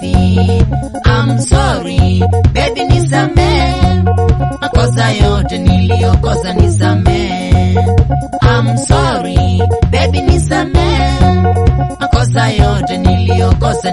safi. I'm sorry baby, makosa yote niliyokosa, nisamee. I'm sorry baby, makosa yote niliyokosa.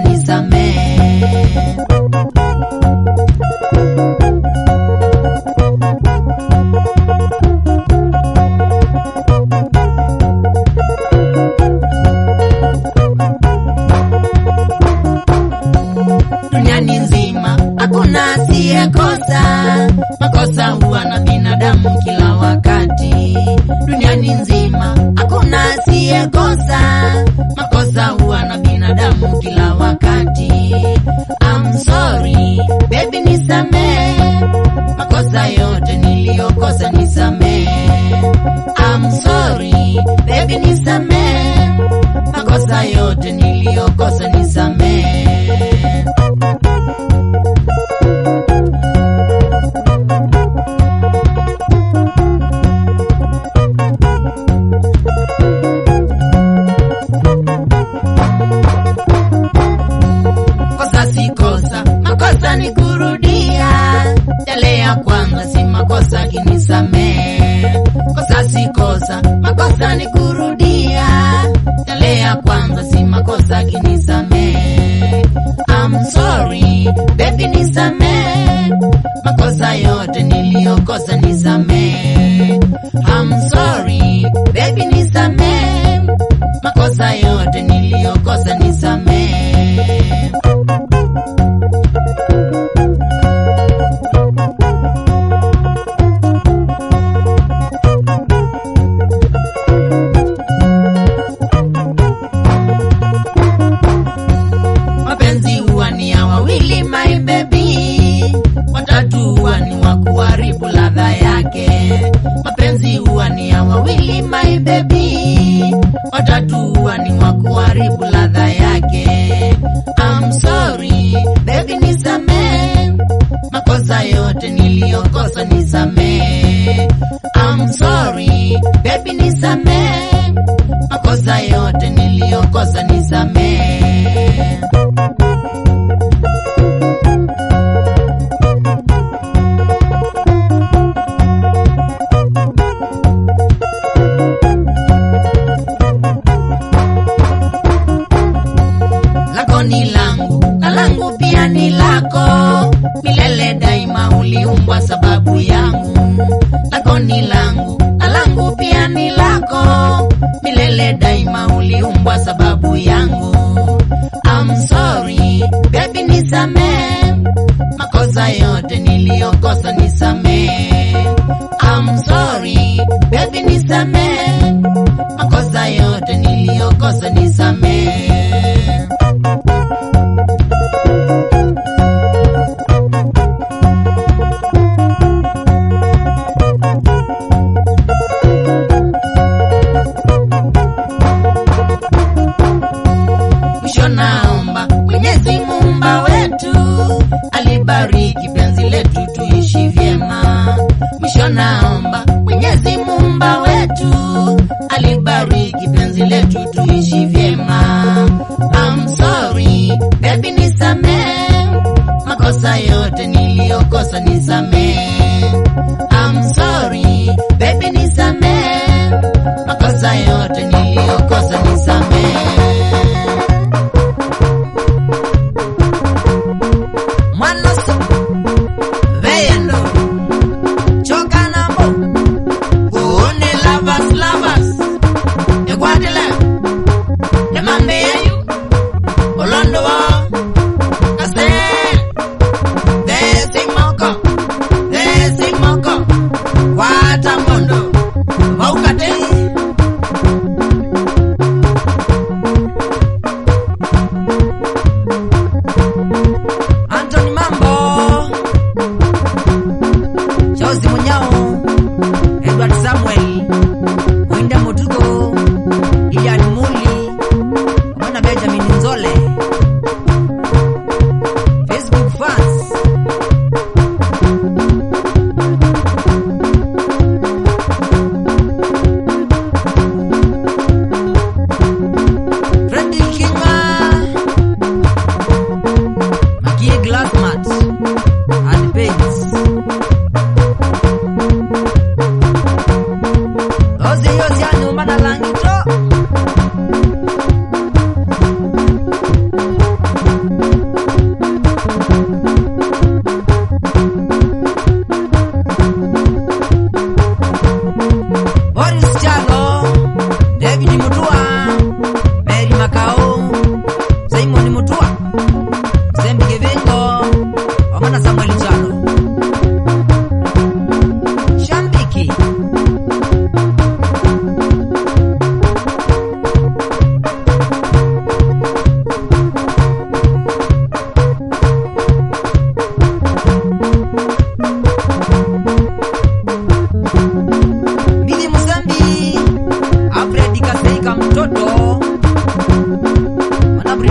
Kurudia yale ya kwanza, si makosa kinisamee. Kosa si kosa, makosa ni kurudia yale ya kwanza, si makosa kinisamee. I'm sorry baby, nisamee makosa yote niliyokosa, nisamee. Baby, watatu huwa ni wa kuharibu ladha yake. I'm sorry baby, nisamee makosa yote niliyokosa, nisamee. I'm sorry baby, nisamee makosa yote niliyokosa, nisamee. Ni langu na langu pia ni lako, milele daima uliumbwa sababu yangu. I'm sorry baby, nisamee makosa yote niliyokosa, nisamee. I'm sorry baby, nisamee makosa yote niliyokosa, nisamee. Alibariki penzi letu tuishi vyema. Mwisho da.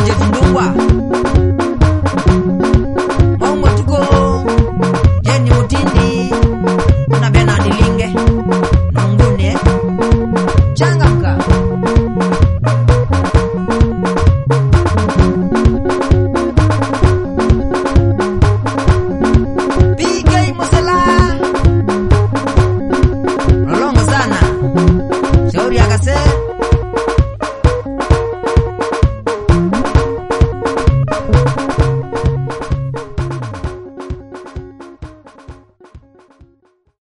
街头啊。